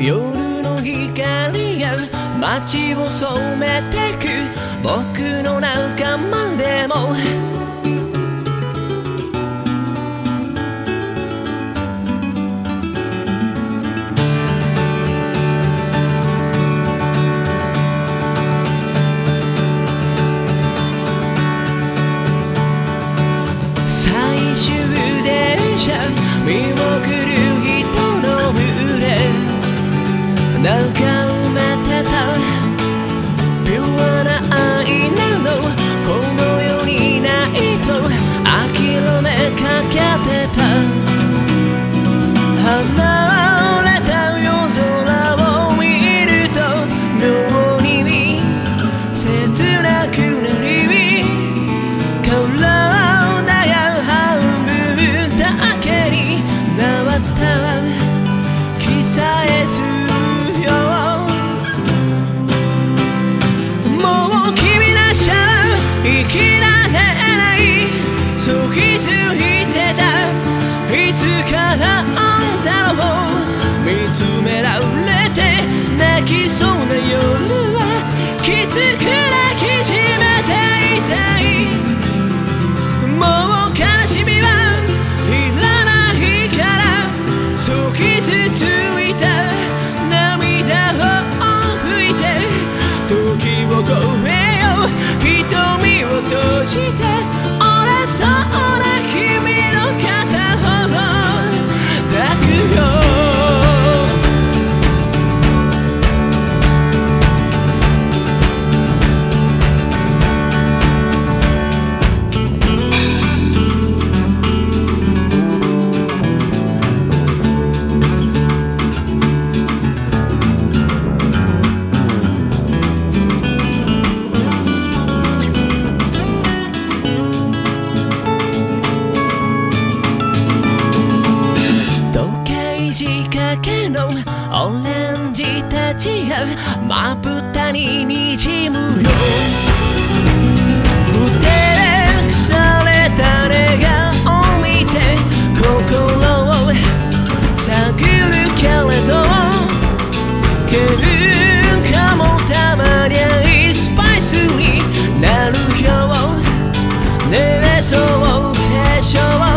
夜の光が街を染めてく。僕の仲間でも。最終電車見送る Welcome. 瞳を閉じて折れそうな君の片方。かけのオレンジたちがまぶたににじむよ。うてれくされた笑顔を見て心を探るけれど喧嘩もたまりゃいいスパイスになるよ。寝れそうでしょう